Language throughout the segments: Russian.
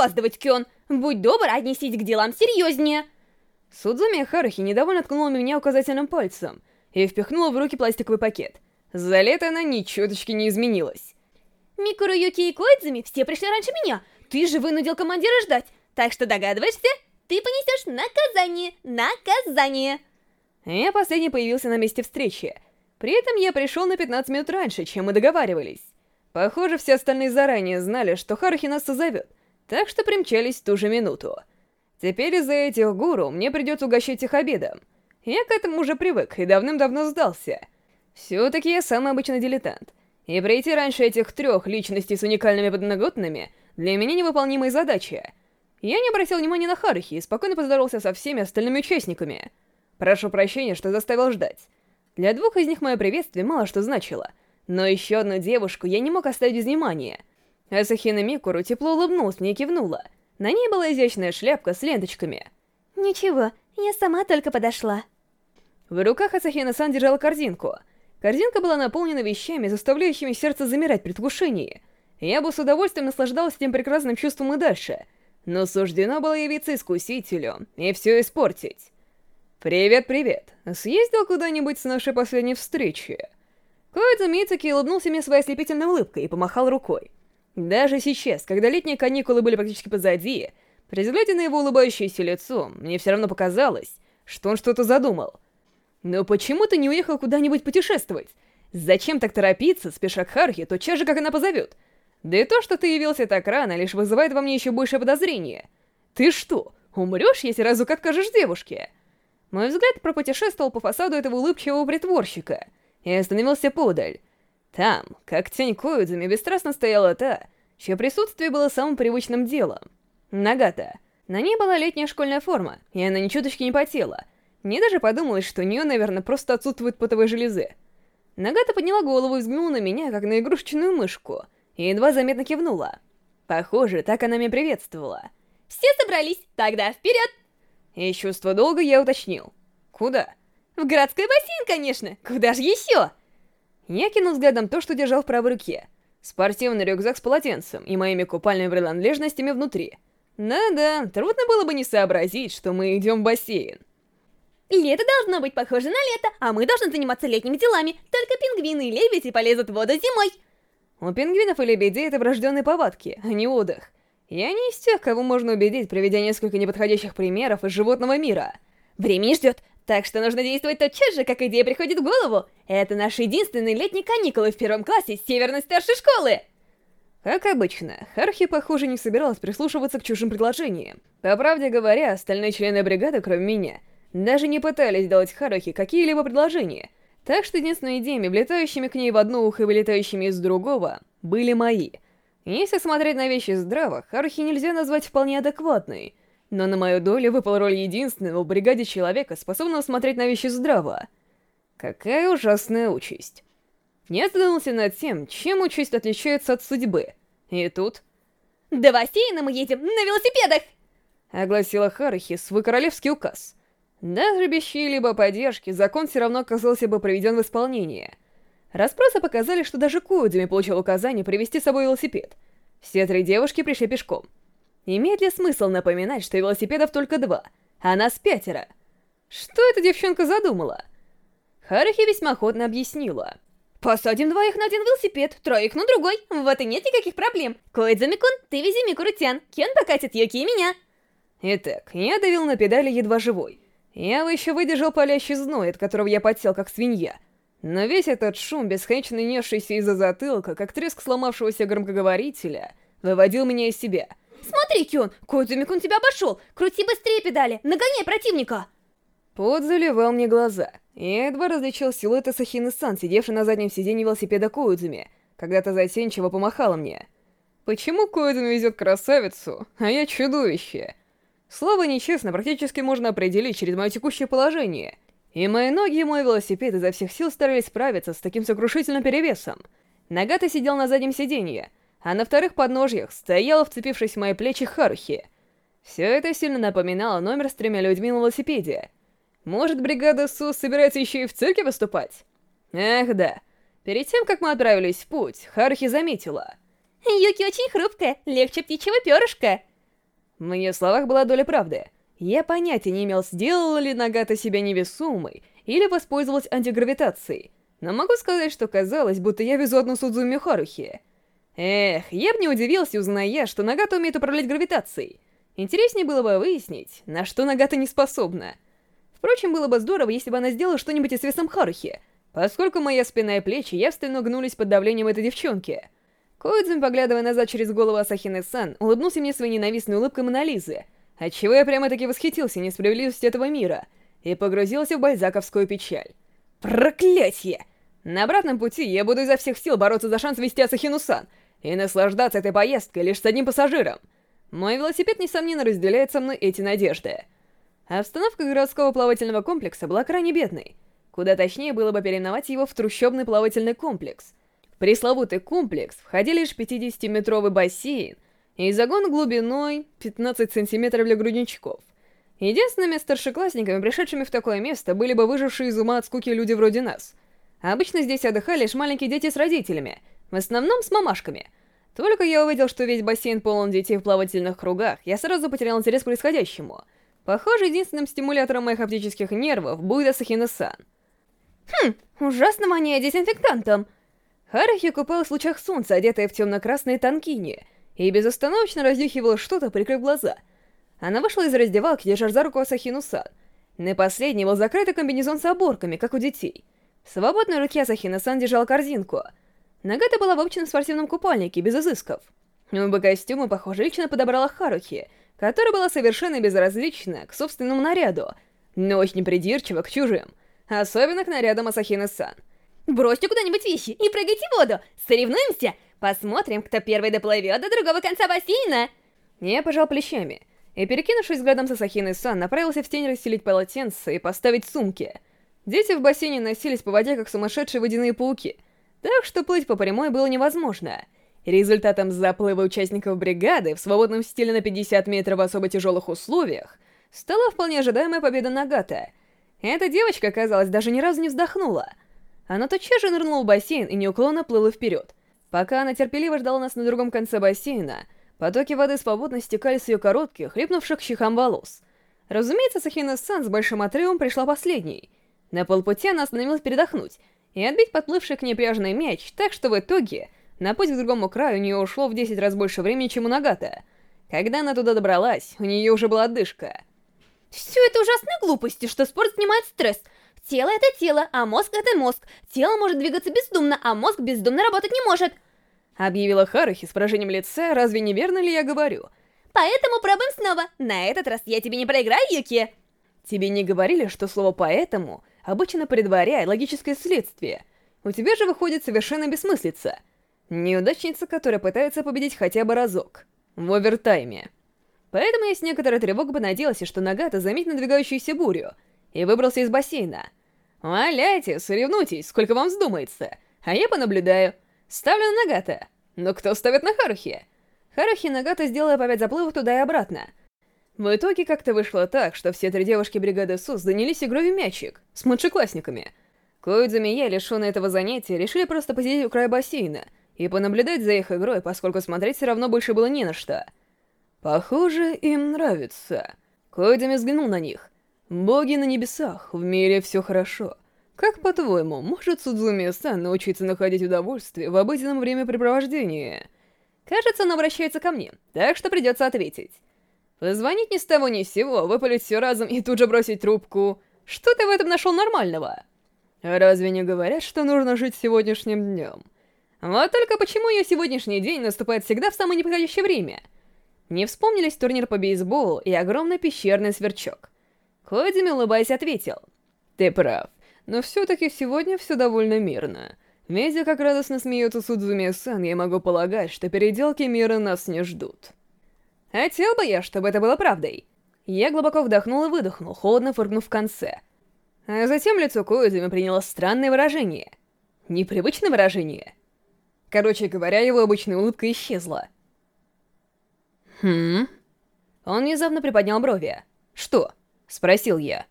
опаздывать, Кён. Будь добр, отнесись к делам серьезнее. Судзуми Харухи недовольно ткнула меня указательным пальцем и впихнула в руки пластиковый пакет. За лето она ни чуточки не изменилась. Микуру Юки и Коидзуми все пришли раньше меня. Ты же вынудил командира ждать. Так что догадываешься? Ты понесешь наказание. Наказание. Я последний появился на месте встречи. При этом я пришел на 15 минут раньше, чем мы договаривались. Похоже, все остальные заранее знали, что Харухи нас созовет, так что примчались в ту же минуту. Теперь из-за этих гуру мне придется угощать их обедом. Я к этому уже привык и давным-давно сдался. Все-таки я самый обычный дилетант. И прийти раньше этих трех личностей с уникальными подноготными для меня невыполнимая задача. Я не обратил внимания на Харухи и спокойно поздоровался со всеми остальными участниками. Прошу прощения, что заставил ждать. Для двух из них мое приветствие мало что значило, но еще одну девушку я не мог оставить без внимания. Асахина Микуру тепло улыбнулась мне и кивнула. На ней была изящная шляпка с ленточками. «Ничего, я сама только подошла». В руках Асахина-сан держала корзинку. Корзинка была наполнена вещами, заставляющими сердце замирать в предвкушении. Я бы с удовольствием наслаждалась тем прекрасным чувством и дальше, но суждено было явиться искусителю и все испортить. «Привет-привет. Съездил куда-нибудь с нашей последней встречи?» Коэдзу Мицуки улыбнулся мне своей ослепительной улыбкой и помахал рукой. Даже сейчас, когда летние каникулы были практически позади, при взгляде на его улыбающееся лицо, мне все равно показалось, что он что-то задумал. Но почему ты не уехал куда-нибудь путешествовать? Зачем так торопиться, спеша к Хархе, тотчас же, как она позовет? Да и то, что ты явился так рано, лишь вызывает во мне еще большее подозрение. Ты что, умрешь, если разок откажешь девушке?» Мой взгляд пропутешествовал по фасаду этого улыбчивого притворщика и остановился подаль. Там, как тень Коидзами, бесстрастно стояла та, чье присутствие было самым привычным делом. Нагата. На ней была летняя школьная форма, и она ни чуточки не потела. Мне даже подумалось, что у нее, наверное, просто отсутствуют потовые железы. Нагата подняла голову и взглянула на меня, как на игрушечную мышку, и едва заметно кивнула. Похоже, так она меня приветствовала. «Все собрались, тогда вперед!» И чувство долга я уточнил. Куда? В городской бассейн, конечно! Куда же еще? Я кинул взглядом то, что держал в правой руке. Спортивный рюкзак с полотенцем и моими купальными принадлежностями внутри. Да-да, трудно было бы не сообразить, что мы идем в бассейн. Лето должно быть похоже на лето, а мы должны заниматься летними делами. Только пингвины и лебеди полезут в воду зимой. У пингвинов и лебедей это врожденные повадки, а не отдых. Я не из тех, кого можно убедить, приведя несколько неподходящих примеров из животного мира. Время не ждет, так что нужно действовать тотчас же, как идея приходит в голову. Это наши единственные летние каникулы в первом классе северной старшей школы. Как обычно, Хархи, похоже, не собиралась прислушиваться к чужим предложениям. По правде говоря, остальные члены бригады, кроме меня, даже не пытались делать Харухи какие-либо предложения. Так что единственными идеями, влетающими к ней в одно ухо и вылетающими из другого, были мои — если смотреть на вещи здраво, Харухи нельзя назвать вполне адекватной, но на мою долю выпала роль единственного в бригаде человека, способного смотреть на вещи здраво. Какая ужасная участь. Я задумался над тем, чем участь отличается от судьбы. И тут... «До бассейна мы едем на велосипедах!» Огласила Харухи свой королевский указ. Даже без чьей-либо поддержки закон все равно оказался бы проведен в исполнение — Распросы показали, что даже Коудзими получил указание привезти с собой велосипед. Все три девушки пришли пешком. Имеет ли смысл напоминать, что велосипедов только два, а нас пятеро? Что эта девчонка задумала? Харахи весьма охотно объяснила. «Посадим двоих на один велосипед, троих на другой, вот и нет никаких проблем. Коидзами-кун, ты вези Микуру-тян, Кен покатит Юки и меня». Итак, я давил на педали едва живой. Я еще выдержал палящий зной, от которого я подсел как свинья — но весь этот шум, бесконечно несшийся из-за затылка, как треск сломавшегося громкоговорителя, выводил меня из себя. «Смотри, Кён, Кодзумик тебя обошел! Крути быстрее педали! Нагоняй противника!» Пот заливал мне глаза. Я едва различил силуэт Асахины-сан, сидевший на заднем сиденье велосипеда Коудзуми, когда-то затенчиво помахала мне. Почему Коидзуми везет красавицу, а я чудовище? Слово нечестно практически можно определить через мое текущее положение — и мои ноги и мой велосипед изо всех сил старались справиться с таким сокрушительным перевесом. Нагата сидел на заднем сиденье, а на вторых подножьях стояла, вцепившись в мои плечи, Харухи. Все это сильно напоминало номер с тремя людьми на велосипеде. Может, бригада СУ собирается еще и в цирке выступать? Эх, да. Перед тем, как мы отправились в путь, Харухи заметила. Юки очень хрупкая, легче птичьего перышка. В ее словах была доля правды. Я понятия не имел, сделала ли Нагата себя невесомой или воспользовалась антигравитацией, но могу сказать, что казалось, будто я везу одну Судзуми Харухи. Эх, я бы не удивился, узная, что Нагата умеет управлять гравитацией. Интереснее было бы выяснить, на что Нагата не способна. Впрочем, было бы здорово, если бы она сделала что-нибудь и с весом Харухи, поскольку моя спина и плечи явственно гнулись под давлением этой девчонки. Коидзин, поглядывая назад через голову Асахины-сан, улыбнулся мне своей ненавистной улыбкой Монолизы, отчего я прямо-таки восхитился несправедливостью этого мира и погрузился в бальзаковскую печаль. Проклятье! На обратном пути я буду изо всех сил бороться за шанс вести Асахину-сан и наслаждаться этой поездкой лишь с одним пассажиром. Мой велосипед, несомненно, разделяет со мной эти надежды. Обстановка городского плавательного комплекса была крайне бедной. Куда точнее было бы переименовать его в трущобный плавательный комплекс. В пресловутый комплекс входили лишь 50-метровый бассейн и загон глубиной 15 сантиметров для грудничков. Единственными старшеклассниками, пришедшими в такое место, были бы выжившие из ума от скуки люди вроде нас. Обычно здесь отдыхали лишь маленькие дети с родителями, в основном с мамашками. Только я увидел, что весь бассейн полон детей в плавательных кругах, я сразу потерял интерес к происходящему — Похоже, единственным стимулятором моих оптических нервов будет Асахина-сан. Хм, ужасно воняет дезинфектантом. Харахи купалась в лучах солнца, одетая в темно-красные танкини, и безостановочно разнюхивала что-то, прикрыв глаза. Она вышла из раздевалки, держа за руку Асахину-сан. На последней был закрытый комбинезон с оборками, как у детей. В свободной руке Асахина-сан держала корзинку. Нагата была в обычном спортивном купальнике, без изысков. Оба костюмы, похоже, лично подобрала Харухи — которая была совершенно безразлична к собственному наряду, но очень придирчива к чужим, особенно к нарядам Асахины-сан. «Бросьте куда-нибудь вещи и прыгайте в воду! Соревнуемся! Посмотрим, кто первый доплывет до другого конца бассейна!» Я пожал плечами, и, перекинувшись взглядом с Асахиной-сан, направился в тень расстелить полотенце и поставить сумки. Дети в бассейне носились по воде, как сумасшедшие водяные пауки, так что плыть по прямой было невозможно — Результатом заплыва участников бригады в свободном стиле на 50 метров в особо тяжелых условиях стала вполне ожидаемая победа Нагата. Эта девочка, казалось, даже ни разу не вздохнула. Она тотчас же нырнула в бассейн и неуклонно плыла вперед. Пока она терпеливо ждала нас на другом конце бассейна, потоки воды свободно стекали с ее коротких, хлипнувших щекам волос. Разумеется, Сахина-сан с большим отрывом пришла последней. На полпути она остановилась передохнуть и отбить подплывший к ней пряжный мяч, так что в итоге на путь к другому краю у нее ушло в 10 раз больше времени, чем у Нагата. Когда она туда добралась, у нее уже была отдышка. Все это ужасные глупости, что спорт снимает стресс. Тело — это тело, а мозг — это мозг. Тело может двигаться бездумно, а мозг бездумно работать не может. Объявила Харухи с поражением лица, разве не верно ли я говорю? Поэтому пробуем снова. На этот раз я тебе не проиграю, Юки. Тебе не говорили, что слово «поэтому» обычно предваряет логическое следствие? У тебя же выходит совершенно бессмыслица — Неудачница, которая пытается победить хотя бы разок. В овертайме. Поэтому я с некоторой тревогой понадеялся, что Нагата заметит надвигающуюся бурю, и выбрался из бассейна. Валяйте, соревнуйтесь, сколько вам вздумается, а я понаблюдаю. Ставлю на Нагата. Но кто ставит на Харухи? Харухи и Нагата сделала по пять заплывов туда и обратно. В итоге как-то вышло так, что все три девушки бригады СУС занялись игрой в мячик с младшеклассниками. Коидзуми и я, лишенные этого занятия, решили просто посидеть у края бассейна — и понаблюдать за их игрой, поскольку смотреть все равно больше было не на что. Похоже, им нравится. Койдами взглянул на них. Боги на небесах, в мире все хорошо. Как по-твоему, может Судзуми-сан научиться находить удовольствие в обыденном времяпрепровождении? Кажется, он обращается ко мне, так что придется ответить. Позвонить ни с того ни с сего, выпалить все разом и тут же бросить трубку. Что ты в этом нашел нормального? Разве не говорят, что нужно жить сегодняшним днем? Вот только почему ее сегодняшний день наступает всегда в самое неподходящее время? Не вспомнились турнир по бейсболу и огромный пещерный сверчок. Кодзими, улыбаясь, ответил. Ты прав, но все-таки сегодня все довольно мирно. Видя, как радостно смеется Судзуми-сан, я могу полагать, что переделки мира нас не ждут. Хотел бы я, чтобы это было правдой. Я глубоко вдохнул и выдохнул, холодно фыркнув в конце. А затем лицо Коидзуми приняло странное выражение. Непривычное выражение — Короче говоря, его обычная улыбка исчезла. «Хм?» Он внезапно приподнял брови. «Что?» — спросил я.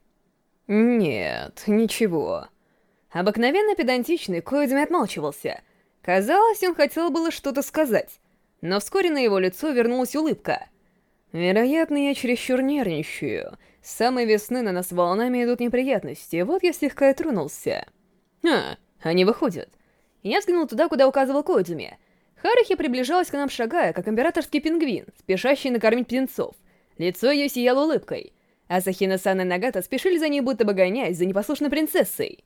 «Нет, ничего». Обыкновенно педантичный Коидзми отмалчивался. Казалось, он хотел было что-то сказать, но вскоре на его лицо вернулась улыбка. Вероятно, я чересчур нервничаю. С самой весны на нас волнами идут неприятности, вот я слегка и тронулся. А, они выходят. Я взглянул туда, куда указывал Коидзуми. Харухи приближалась к нам шагая, как императорский пингвин, спешащий накормить птенцов. Лицо ее сияло улыбкой. Асахина-сан и Нагата спешили за ней, будто бы гоняясь за непослушной принцессой.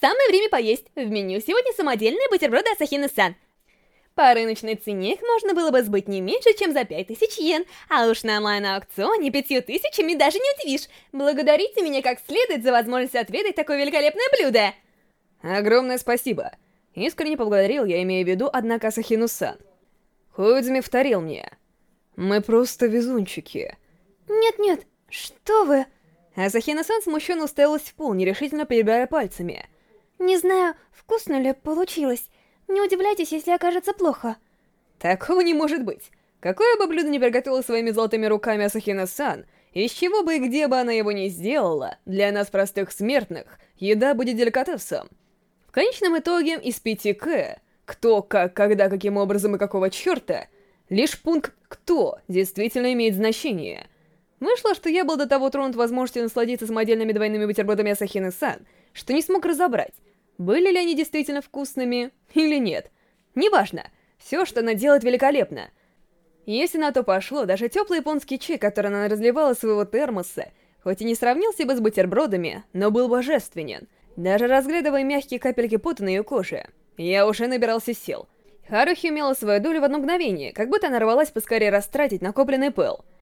Самое время поесть. В меню сегодня самодельные бутерброды Асахины-сан. По рыночной цене их можно было бы сбыть не меньше, чем за 5000 йен, а уж на онлайн-аукционе пятью тысячами даже не удивишь. Благодарите меня как следует за возможность отведать такое великолепное блюдо. Огромное спасибо. Искренне поблагодарил я, имея в виду, однако, Асахину-сан. Хуидзми вторил мне. Мы просто везунчики. Нет-нет, что вы... Асахина-сан смущенно уставилась в пол, нерешительно перебирая пальцами. Не знаю, вкусно ли получилось. Не удивляйтесь, если окажется плохо. Такого не может быть. Какое бы блюдо ни приготовила своими золотыми руками Асахина-сан, из чего бы и где бы она его ни сделала, для нас простых смертных, еда будет деликатесом. В конечном итоге из пяти К, кто, как, когда, каким образом и какого черта, лишь пункт «кто» действительно имеет значение. Вышло, что я был до того тронут возможностью насладиться самодельными двойными бутербродами Асахины-сан, что не смог разобрать, были ли они действительно вкусными или нет. Неважно, все, что она делает, великолепно. Если на то пошло, даже теплый японский чай, который она разливала своего термоса, хоть и не сравнился бы с бутербродами, но был божественен. Даже разглядывая мягкие капельки пота на ее коже, я уже набирался сил. Харухи имела свою долю в одно мгновение, как будто она рвалась поскорее растратить накопленный пыл —